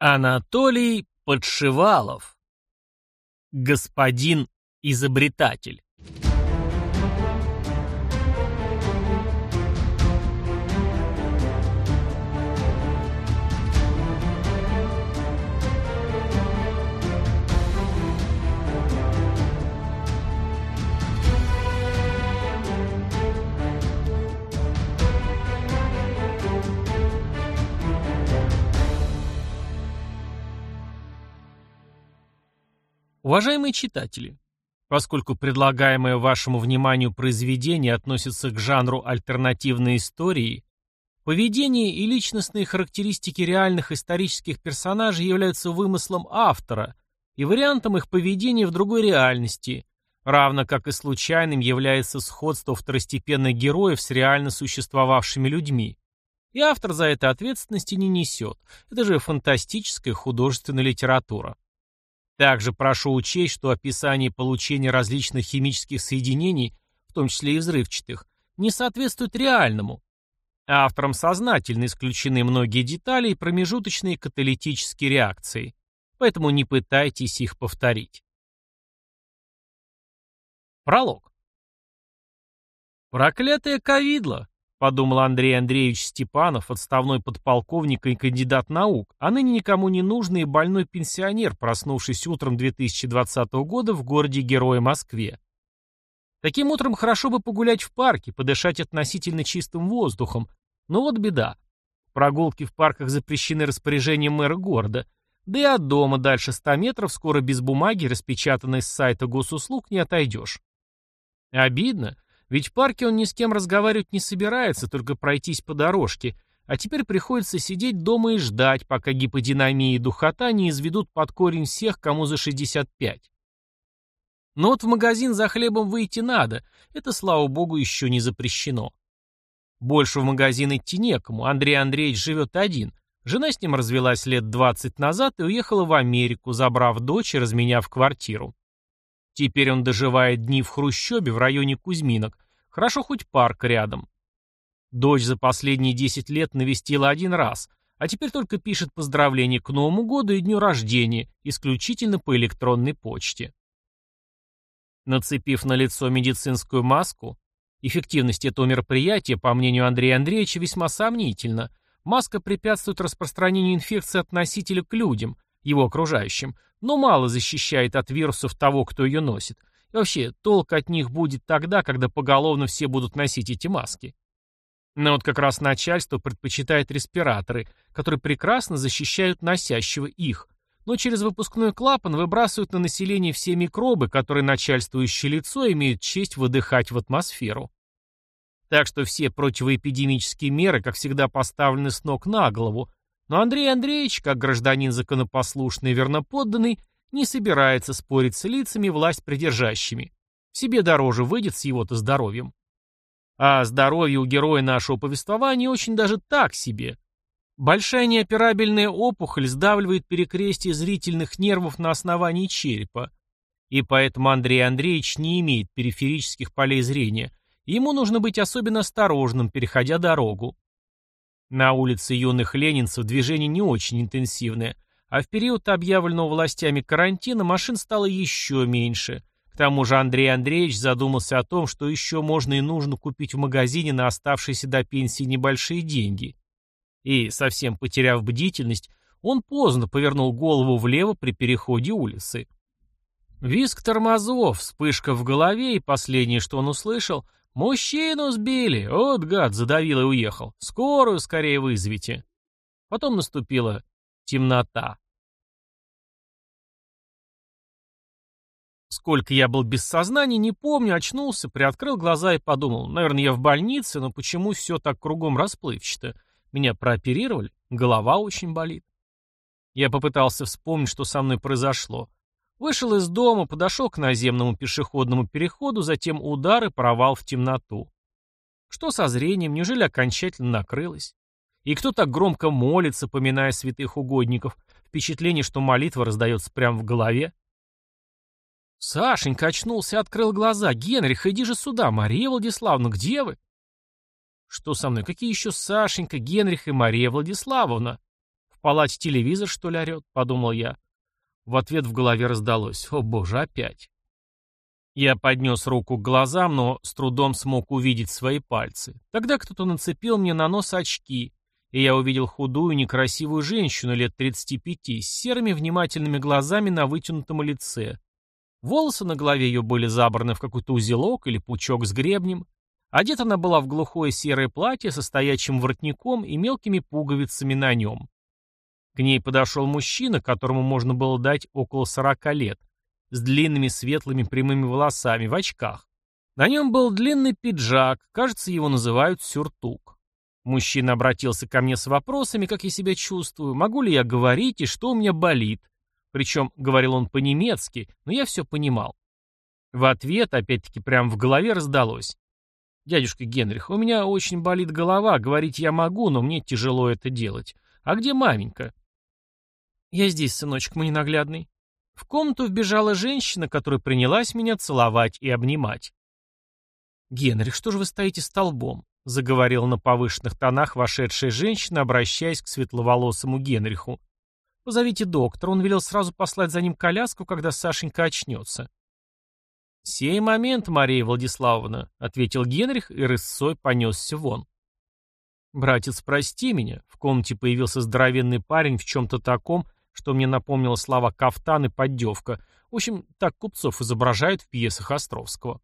Анатолий Подшивалов. Господин изобретатель. Уважаемые читатели, поскольку предлагаемое вашему вниманию произведение относится к жанру альтернативной истории, поведение и личностные характеристики реальных исторических персонажей являются вымыслом автора и вариантом их поведения в другой реальности, равно как и случайным является сходство второстепенных героев с реально существовавшими людьми. И автор за это ответственности не несет. Это же фантастическая художественная литература. Также прошу учесть, что описание получения различных химических соединений, в том числе и взрывчатых, не соответствует реальному. Авторам сознательно исключены многие детали и промежуточные каталитические реакции, поэтому не пытайтесь их повторить. Пролог. Проклятое ковидло! подумал Андрей Андреевич Степанов, отставной подполковник и кандидат наук, а ныне никому не нужный и больной пенсионер, проснувшись утром 2020 года в городе Героя Москве. Таким утром хорошо бы погулять в парке, подышать относительно чистым воздухом, но вот беда. Прогулки в парках запрещены распоряжением мэра города, да и от дома дальше 100 метров скоро без бумаги, распечатанной с сайта госуслуг, не отойдешь. Обидно, ведь в парке он ни с кем разговаривать не собирается, только пройтись по дорожке, а теперь приходится сидеть дома и ждать, пока гиподинамия и духота не изведут под корень всех, кому за 65. Но вот в магазин за хлебом выйти надо, это, слава богу, еще не запрещено. Больше в магазин идти некому, Андрей Андреевич живет один. Жена с ним развелась лет 20 назад и уехала в Америку, забрав дочь и разменяв квартиру. Теперь он доживает дни в хрущебе в районе Кузьминок. Хорошо хоть парк рядом. Дочь за последние 10 лет навестила один раз, а теперь только пишет поздравления к Новому году и дню рождения, исключительно по электронной почте. Нацепив на лицо медицинскую маску, эффективность этого мероприятия, по мнению Андрея Андреевича, весьма сомнительна. Маска препятствует распространению инфекции от носителя к людям, его окружающим, но мало защищает от вирусов того, кто ее носит. И вообще, толк от них будет тогда, когда поголовно все будут носить эти маски. Но вот как раз начальство предпочитает респираторы, которые прекрасно защищают носящего их, но через выпускной клапан выбрасывают на население все микробы, которые начальствующее лицо имеют честь выдыхать в атмосферу. Так что все противоэпидемические меры, как всегда, поставлены с ног на голову, но Андрей Андреевич, как гражданин законопослушный и верноподданный, не собирается спорить с лицами власть придержащими. Себе дороже выйдет с его-то здоровьем. А здоровье у героя нашего повествования очень даже так себе. Большая неоперабельная опухоль сдавливает перекрестие зрительных нервов на основании черепа. И поэтому Андрей Андреевич не имеет периферических полей зрения. Ему нужно быть особенно осторожным, переходя дорогу. На улице юных ленинцев движение не очень интенсивное, а в период объявленного властями карантина машин стало еще меньше. К тому же Андрей Андреевич задумался о том, что еще можно и нужно купить в магазине на оставшиеся до пенсии небольшие деньги. И, совсем потеряв бдительность, он поздно повернул голову влево при переходе улицы. Виск тормозов, вспышка в голове, и последнее, что он услышал — «Мужчину сбили! Вот гад!» — задавил и уехал. «Скорую скорее вызовите!» Потом наступила темнота. Сколько я был без сознания, не помню, очнулся, приоткрыл глаза и подумал, наверное, я в больнице, но почему все так кругом расплывчато? Меня прооперировали, голова очень болит. Я попытался вспомнить, что со мной произошло. Вышел из дома, подошел к наземному пешеходному переходу, затем удар и провал в темноту. Что со зрением, неужели окончательно накрылось? И кто так громко молится, поминая святых угодников? Впечатление, что молитва раздается прямо в голове. Сашенька очнулся открыл глаза. «Генрих, иди же сюда! Мария Владиславовна, где вы?» «Что со мной? Какие еще Сашенька, Генрих и Мария Владиславовна?» «В палате телевизор, что ли, орет?» — подумал я. В ответ в голове раздалось «О боже, опять!». Я поднес руку к глазам, но с трудом смог увидеть свои пальцы. Тогда кто-то нацепил мне на нос очки, и я увидел худую, некрасивую женщину лет 35 с серыми внимательными глазами на вытянутом лице. Волосы на голове ее были забраны в какой-то узелок или пучок с гребнем. Одета она была в глухое серое платье со стоячим воротником и мелкими пуговицами на нем. К ней подошел мужчина, которому можно было дать около 40 лет, с длинными светлыми прямыми волосами, в очках. На нем был длинный пиджак, кажется, его называют сюртук. Мужчина обратился ко мне с вопросами, как я себя чувствую, могу ли я говорить и что у меня болит. Причем говорил он по-немецки, но я все понимал. В ответ, опять-таки, прямо в голове раздалось. «Дядюшка Генрих, у меня очень болит голова, говорить я могу, но мне тяжело это делать. А где маменька?» «Я здесь, сыночек мой ненаглядный». В комнату вбежала женщина, которая принялась меня целовать и обнимать. «Генрих, что же вы стоите столбом?» — заговорила на повышенных тонах вошедшая женщина, обращаясь к светловолосому Генриху. «Позовите доктора, он велел сразу послать за ним коляску, когда Сашенька очнется». «Сей момент, Мария Владиславовна», — ответил Генрих и рысцой понесся вон. «Братец, прости меня», — в комнате появился здоровенный парень в чем-то таком, что мне напомнило слова «кафтан» и «поддевка». В общем, так купцов изображают в пьесах Островского.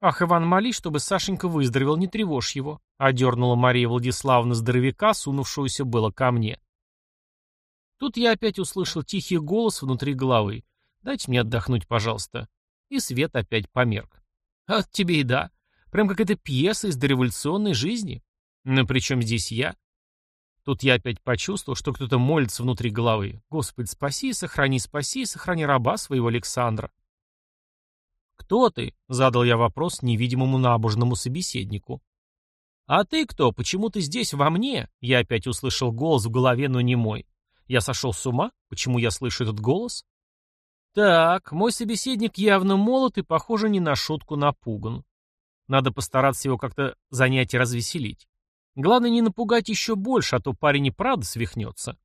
«Ах, Иван, моли, чтобы Сашенька выздоровел, не тревожь его», — одернула Мария Владиславовна здоровяка, сунувшуюся было ко мне. Тут я опять услышал тихий голос внутри головы. «Дайте мне отдохнуть, пожалуйста». И свет опять померк. «От тебе и да. Прям как эта пьеса из дореволюционной жизни. Но при чем здесь я? Тут я опять почувствовал, что кто-то молится внутри головы. «Господи, спаси, сохрани, спаси, сохрани раба своего Александра». «Кто ты?» — задал я вопрос невидимому набожному собеседнику. «А ты кто? Почему ты здесь, во мне?» Я опять услышал голос в голове, но не мой. «Я сошел с ума? Почему я слышу этот голос?» «Так, мой собеседник явно молод и, похоже, не на шутку напуган. Надо постараться его как-то занять и развеселить. Главное не напугать еще больше, а то парень и правда свихнется.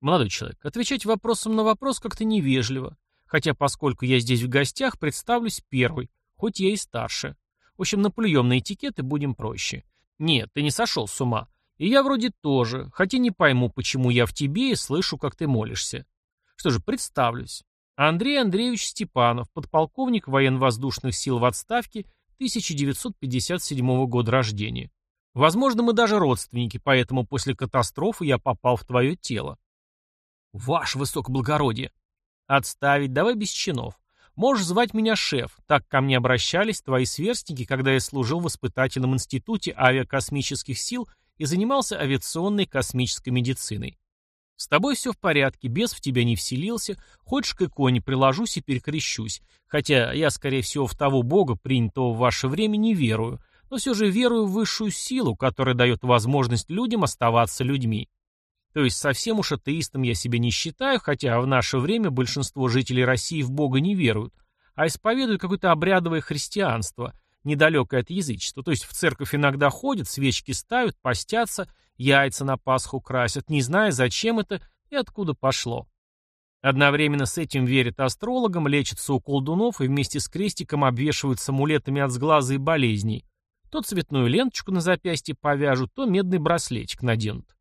Молодой человек, отвечать вопросом на вопрос как-то невежливо. Хотя, поскольку я здесь в гостях, представлюсь первый, хоть я и старше. В общем, наплюем на этикеты, будем проще. Нет, ты не сошел с ума. И я вроде тоже, хотя не пойму, почему я в тебе и слышу, как ты молишься. Что же, представлюсь. Андрей Андреевич Степанов, подполковник военно-воздушных сил в отставке 1957 года рождения. Возможно, мы даже родственники, поэтому после катастрофы я попал в твое тело. Ваш высокоблагородие. Отставить, давай без чинов. Можешь звать меня шеф. Так ко мне обращались твои сверстники, когда я служил в испытательном институте авиакосмических сил и занимался авиационной космической медициной. С тобой все в порядке, без в тебя не вселился, хочешь к иконе приложусь и перекрещусь, хотя я, скорее всего, в того бога, принятого в ваше время, не верую, но все же верую в высшую силу, которая дает возможность людям оставаться людьми. То есть совсем уж атеистом я себя не считаю, хотя в наше время большинство жителей России в Бога не веруют, а исповедуют какое-то обрядовое христианство, недалекое от язычества. То есть в церковь иногда ходят, свечки ставят, постятся, яйца на Пасху красят, не зная, зачем это и откуда пошло. Одновременно с этим верят астрологам, лечатся у колдунов и вместе с крестиком обвешивают амулетами от сглаза и болезней. То цветную ленточку на запястье повяжут, то медный браслетик наденут.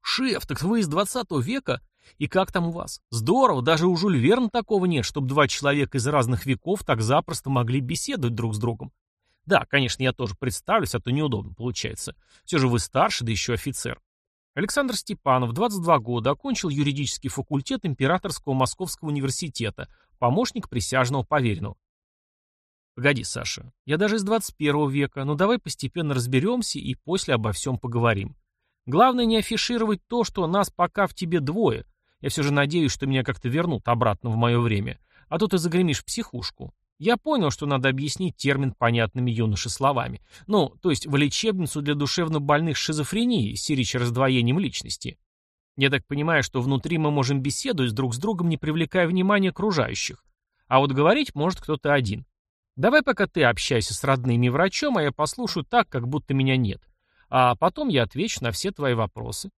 «Шеф, так вы из двадцатого века? И как там у вас? Здорово, даже у Жюль Верн такого нет, чтобы два человека из разных веков так запросто могли беседовать друг с другом. Да, конечно, я тоже представлюсь, а то неудобно получается. Все же вы старше, да еще офицер. Александр Степанов, 22 года, окончил юридический факультет Императорского Московского университета, помощник присяжного поверенного. Погоди, Саша, я даже из 21 века, но давай постепенно разберемся и после обо всем поговорим. Главное не афишировать то, что нас пока в тебе двое. Я все же надеюсь, что меня как-то вернут обратно в мое время, а то ты загремишь в психушку. Я понял, что надо объяснить термин понятными юноше словами. Ну, то есть в лечебницу для душевнобольных шизофрении с речь раздвоением личности. Я так понимаю, что внутри мы можем беседовать друг с другом, не привлекая внимания окружающих. А вот говорить может кто-то один. Давай пока ты общайся с родными и врачом, а я послушаю так, как будто меня нет. А потом я отвечу на все твои вопросы.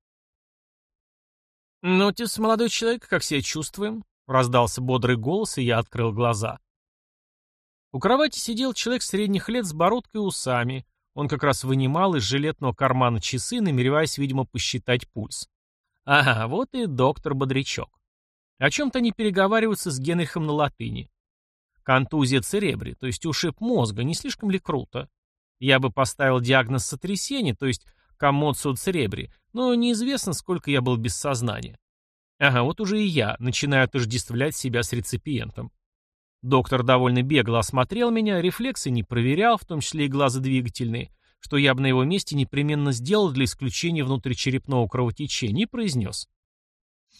«Ну, тис, молодой человек, как себя чувствуем?» — раздался бодрый голос, и я открыл глаза. У кровати сидел человек средних лет с бородкой и усами. Он как раз вынимал из жилетного кармана часы, намереваясь, видимо, посчитать пульс. Ага, вот и доктор Бодрячок. О чем-то они переговариваются с Генрихом на латыни. Контузия церебри, то есть ушиб мозга, не слишком ли круто? Я бы поставил диагноз сотрясения, то есть коммоцио церебри, но неизвестно, сколько я был без сознания. Ага, вот уже и я начинаю отождествлять себя с реципиентом. Доктор довольно бегло осмотрел меня, рефлексы не проверял, в том числе и глазодвигательные, что я бы на его месте непременно сделал для исключения внутричерепного кровотечения, и произнес.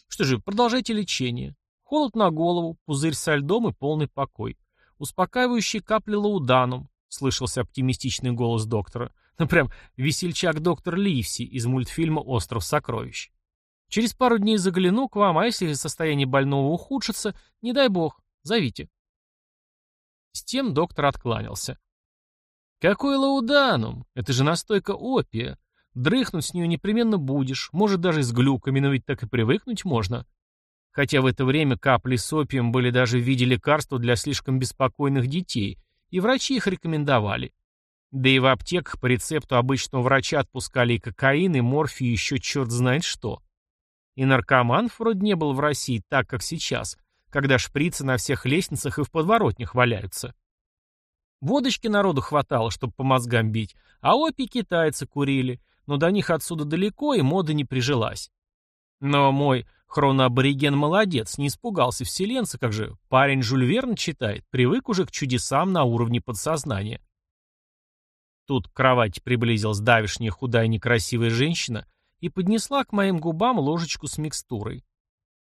Что же, продолжайте лечение. Холод на голову, пузырь со льдом и полный покой. Успокаивающие капли лауданум, слышался оптимистичный голос доктора. Ну прям весельчак доктор Ливси из мультфильма «Остров сокровищ». Через пару дней загляну к вам, а если состояние больного ухудшится, не дай бог, зовите. С тем доктор откланялся. Какой лауданум? Это же настойка опия. Дрыхнуть с нее непременно будешь, может даже с глюками, но ведь так и привыкнуть можно хотя в это время капли с опием были даже в виде лекарства для слишком беспокойных детей, и врачи их рекомендовали. Да и в аптеках по рецепту обычного врача отпускали и кокаин, и морфий, и еще черт знает что. И наркоманов вроде не был в России так, как сейчас, когда шприцы на всех лестницах и в подворотнях валяются. Водочки народу хватало, чтобы по мозгам бить, а опи китайцы курили, но до них отсюда далеко, и мода не прижилась. Но мой хроноабориген молодец, не испугался вселенца, как же парень Жюль Верн читает, привык уже к чудесам на уровне подсознания. Тут к кровати приблизилась давишняя худая некрасивая женщина и поднесла к моим губам ложечку с микстурой.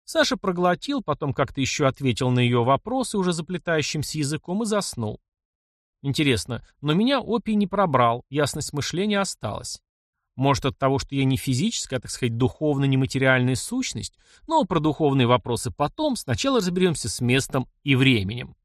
Саша проглотил, потом как-то еще ответил на ее вопросы уже заплетающимся языком и заснул. Интересно, но меня опий не пробрал, ясность мышления осталась. Может, от того, что я не физическая, а, так сказать, духовно-нематериальная сущность, но про духовные вопросы потом, сначала разберемся с местом и временем.